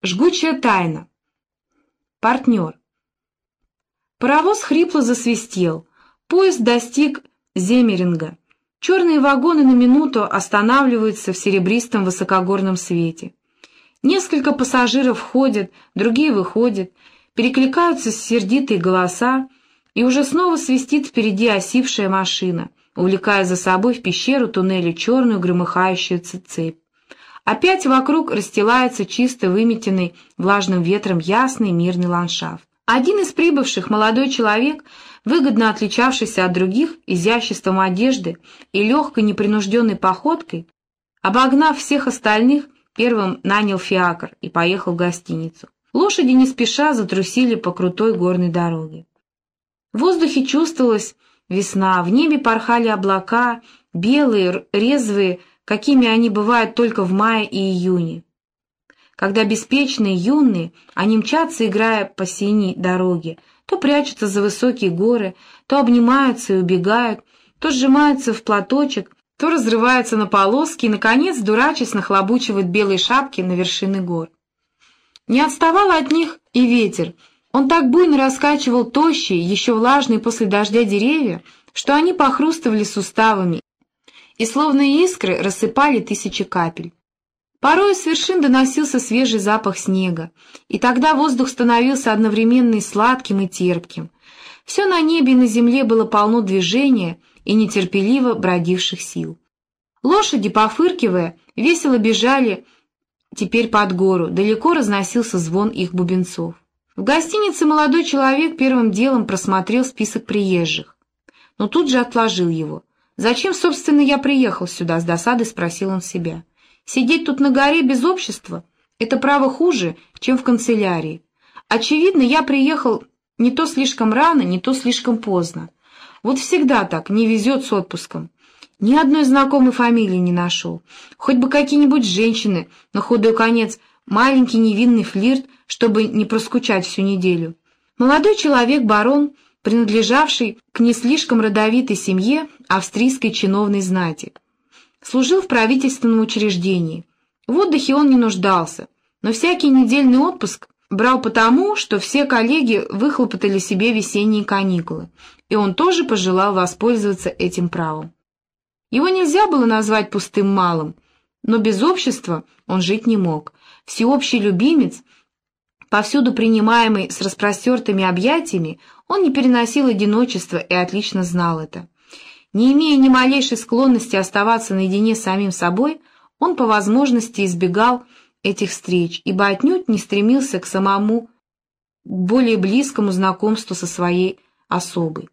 Жгучая тайна. Партнер. Паровоз хрипло засвистел. Поезд достиг Земеринга. Черные вагоны на минуту останавливаются в серебристом высокогорном свете. Несколько пассажиров входят, другие выходят, перекликаются сердитые голоса, и уже снова свистит впереди осившая машина, увлекая за собой в пещеру туннеля черную громыхающуюся цепь. Опять вокруг расстилается чисто выметенный влажным ветром ясный мирный ландшафт. Один из прибывших, молодой человек, выгодно отличавшийся от других изяществом одежды и легкой непринужденной походкой, обогнав всех остальных, первым нанял фиакр и поехал в гостиницу. Лошади не спеша затрусили по крутой горной дороге. В воздухе чувствовалась весна, в небе порхали облака, белые, резвые, какими они бывают только в мае и июне. Когда беспечные, юные, они мчатся, играя по синей дороге, то прячутся за высокие горы, то обнимаются и убегают, то сжимаются в платочек, то разрываются на полоски и, наконец, дурачись, нахлобучивают белые шапки на вершины гор. Не отставал от них и ветер. Он так буйно раскачивал тощие, еще влажные после дождя деревья, что они похрустывали суставами и словно искры рассыпали тысячи капель. Порой с вершин доносился свежий запах снега, и тогда воздух становился одновременно и сладким, и терпким. Все на небе и на земле было полно движения и нетерпеливо бродивших сил. Лошади, пофыркивая, весело бежали теперь под гору, далеко разносился звон их бубенцов. В гостинице молодой человек первым делом просмотрел список приезжих, но тут же отложил его. «Зачем, собственно, я приехал сюда?» — с досадой спросил он себя. «Сидеть тут на горе без общества — это право хуже, чем в канцелярии. Очевидно, я приехал не то слишком рано, не то слишком поздно. Вот всегда так, не везет с отпуском. Ни одной знакомой фамилии не нашел. Хоть бы какие-нибудь женщины, на худой конец, маленький невинный флирт, чтобы не проскучать всю неделю. Молодой человек, барон, принадлежавший к не слишком родовитой семье австрийской чиновной знати. Служил в правительственном учреждении. В отдыхе он не нуждался, но всякий недельный отпуск брал потому, что все коллеги выхлопотали себе весенние каникулы, и он тоже пожелал воспользоваться этим правом. Его нельзя было назвать пустым малым, но без общества он жить не мог. Всеобщий любимец, повсюду принимаемый с распростертыми объятиями, он не переносил одиночества и отлично знал это. Не имея ни малейшей склонности оставаться наедине с самим собой, он по возможности избегал этих встреч, ибо отнюдь не стремился к самому более близкому знакомству со своей особой.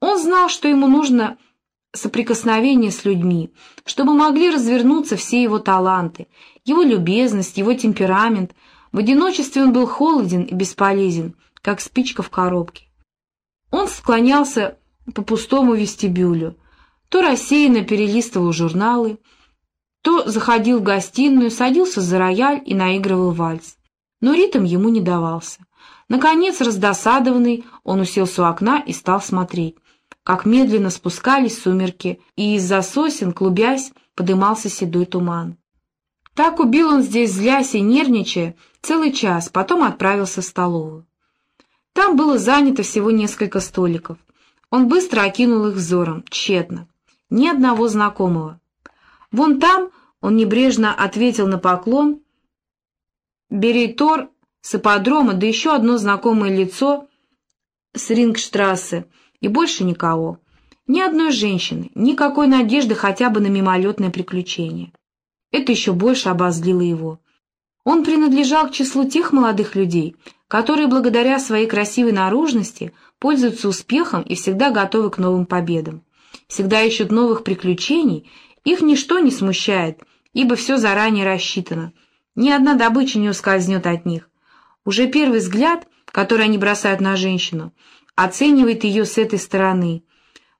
Он знал, что ему нужно соприкосновение с людьми, чтобы могли развернуться все его таланты, его любезность, его темперамент. В одиночестве он был холоден и бесполезен, как спичка в коробке. Он склонялся по пустому вестибюлю, то рассеянно перелистывал журналы, то заходил в гостиную, садился за рояль и наигрывал вальс. Но ритм ему не давался. Наконец, раздосадованный, он уселся у окна и стал смотреть, как медленно спускались сумерки, и из-за сосен, клубясь, подымался седой туман. Так убил он здесь, злясь и нервничая, целый час, потом отправился в столовую. Там было занято всего несколько столиков. Он быстро окинул их взором, тщетно. Ни одного знакомого. Вон там, он небрежно ответил на поклон, Берейтор с ипподрома, да еще одно знакомое лицо с Рингштрассе, и больше никого. Ни одной женщины, никакой надежды хотя бы на мимолетное приключение. Это еще больше обозлило его. Он принадлежал к числу тех молодых людей, которые благодаря своей красивой наружности пользуются успехом и всегда готовы к новым победам. Всегда ищут новых приключений, их ничто не смущает, ибо все заранее рассчитано. Ни одна добыча не ускользнет от них. Уже первый взгляд, который они бросают на женщину, оценивает ее с этой стороны,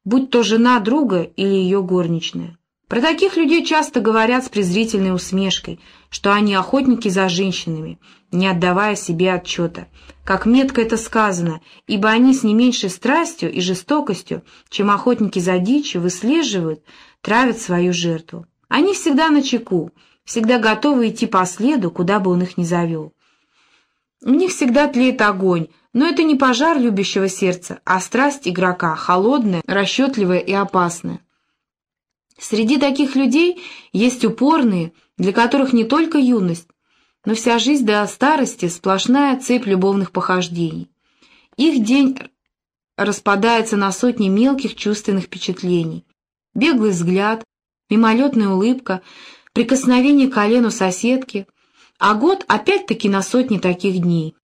будь то жена друга или ее горничная. Про таких людей часто говорят с презрительной усмешкой, что они охотники за женщинами, не отдавая себе отчета. Как метко это сказано, ибо они с не меньшей страстью и жестокостью, чем охотники за дичью, выслеживают, травят свою жертву. Они всегда на чеку, всегда готовы идти по следу, куда бы он их ни завел. У них всегда тлеет огонь, но это не пожар любящего сердца, а страсть игрока, холодная, расчетливая и опасная. Среди таких людей есть упорные, для которых не только юность, но вся жизнь до старости сплошная цепь любовных похождений. Их день распадается на сотни мелких чувственных впечатлений. Беглый взгляд, мимолетная улыбка, прикосновение к колену соседки, а год опять-таки на сотни таких дней.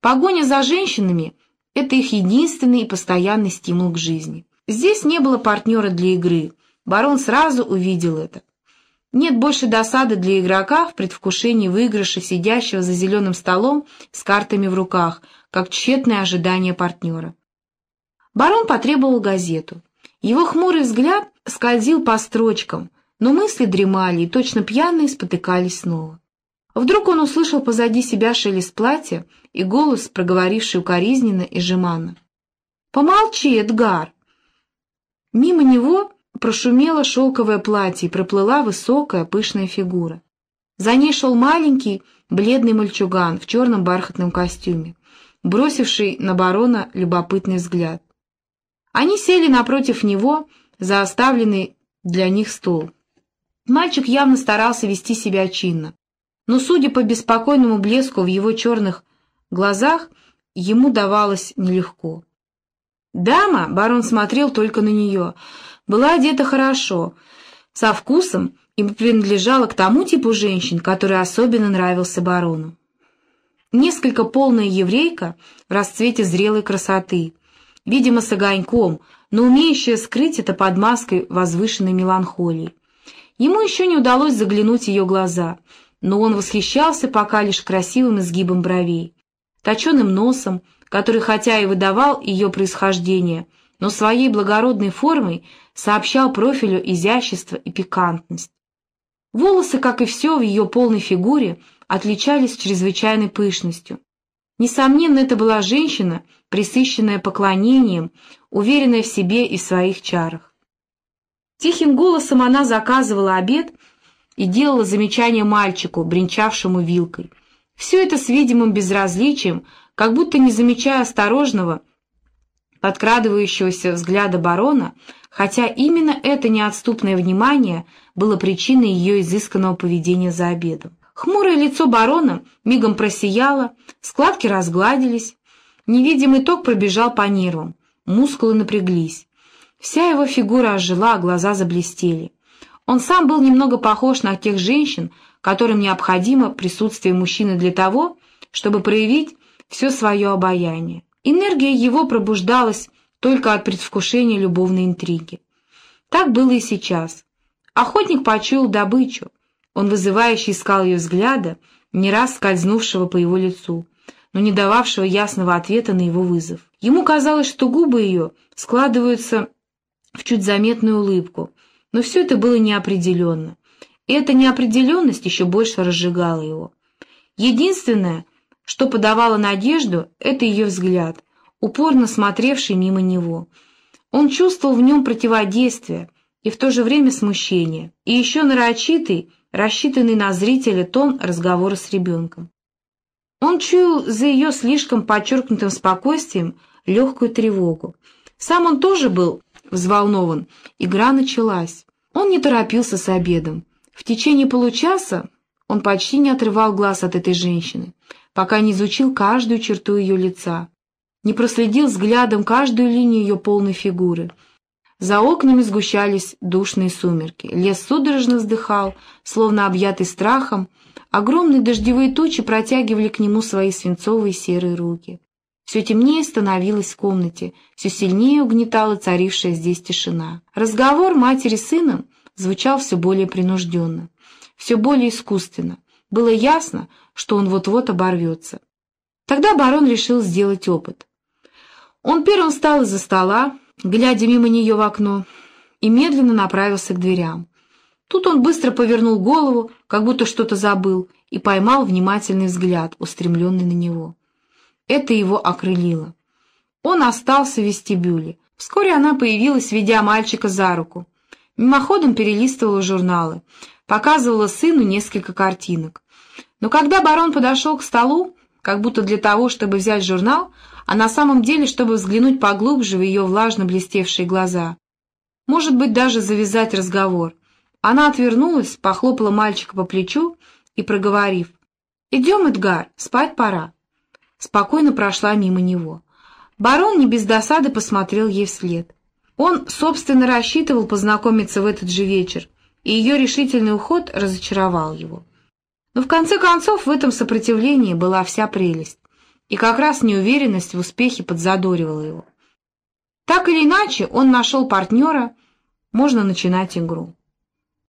Погоня за женщинами — это их единственный и постоянный стимул к жизни. Здесь не было партнера для игры, барон сразу увидел это. Нет больше досады для игрока в предвкушении выигрыша сидящего за зеленым столом с картами в руках, как тщетное ожидание партнера. Барон потребовал газету. Его хмурый взгляд скользил по строчкам, но мысли дремали и точно пьяные спотыкались снова. Вдруг он услышал позади себя шелест платья и голос, проговоривший укоризненно и жеманно. «Помолчи, Эдгар!» Мимо него прошумело шелковое платье и проплыла высокая пышная фигура. За ней шел маленький, бледный мальчуган в черном бархатном костюме, бросивший на барона любопытный взгляд. Они сели напротив него за оставленный для них стол. Мальчик явно старался вести себя чинно, но, судя по беспокойному блеску в его черных глазах, ему давалось нелегко. Дама, барон смотрел только на нее, была одета хорошо, со вкусом и принадлежала к тому типу женщин, который особенно нравился барону. Несколько полная еврейка в расцвете зрелой красоты, видимо, с огоньком, но умеющая скрыть это под маской возвышенной меланхолии. Ему еще не удалось заглянуть в ее глаза, но он восхищался пока лишь красивым изгибом бровей, точеным носом, который хотя и выдавал ее происхождение, но своей благородной формой сообщал профилю изящество и пикантность. Волосы, как и все в ее полной фигуре, отличались чрезвычайной пышностью. Несомненно, это была женщина, присыщенная поклонением, уверенная в себе и в своих чарах. Тихим голосом она заказывала обед и делала замечание мальчику, бренчавшему вилкой. Все это с видимым безразличием, как будто не замечая осторожного, подкрадывающегося взгляда барона, хотя именно это неотступное внимание было причиной ее изысканного поведения за обедом. Хмурое лицо барона мигом просияло, складки разгладились, невидимый ток пробежал по нервам, мускулы напряглись. Вся его фигура ожила, глаза заблестели. Он сам был немного похож на тех женщин, которым необходимо присутствие мужчины для того, чтобы проявить все свое обаяние. Энергия его пробуждалась только от предвкушения любовной интриги. Так было и сейчас. Охотник почуял добычу. Он вызывающе искал ее взгляда, не раз скользнувшего по его лицу, но не дававшего ясного ответа на его вызов. Ему казалось, что губы ее складываются в чуть заметную улыбку, но все это было неопределенно. И эта неопределенность еще больше разжигала его. Единственное — что подавало надежду, это ее взгляд, упорно смотревший мимо него. Он чувствовал в нем противодействие и в то же время смущение, и еще нарочитый, рассчитанный на зрителя тон разговора с ребенком. Он чуял за ее слишком подчеркнутым спокойствием легкую тревогу. Сам он тоже был взволнован. Игра началась. Он не торопился с обедом. В течение получаса он почти не отрывал глаз от этой женщины пока не изучил каждую черту ее лица, не проследил взглядом каждую линию ее полной фигуры. За окнами сгущались душные сумерки, лес судорожно вздыхал, словно объятый страхом, огромные дождевые тучи протягивали к нему свои свинцовые серые руки. Все темнее становилось в комнате, все сильнее угнетала царившая здесь тишина. Разговор матери с сыном звучал все более принужденно, все более искусственно. Было ясно, что он вот-вот оборвется. Тогда барон решил сделать опыт. Он первым встал из-за стола, глядя мимо нее в окно, и медленно направился к дверям. Тут он быстро повернул голову, как будто что-то забыл, и поймал внимательный взгляд, устремленный на него. Это его окрылило. Он остался в вестибюле. Вскоре она появилась, ведя мальчика за руку. Мимоходом перелистывала журналы, показывала сыну несколько картинок. Но когда барон подошел к столу, как будто для того, чтобы взять журнал, а на самом деле, чтобы взглянуть поглубже в ее влажно блестевшие глаза. Может быть, даже завязать разговор. Она отвернулась, похлопала мальчика по плечу и, проговорив, «Идем, Эдгар, спать пора», спокойно прошла мимо него. Барон не без досады посмотрел ей вслед. Он, собственно, рассчитывал познакомиться в этот же вечер, и ее решительный уход разочаровал его. Но в конце концов в этом сопротивлении была вся прелесть, и как раз неуверенность в успехе подзадоривала его. Так или иначе, он нашел партнера, можно начинать игру.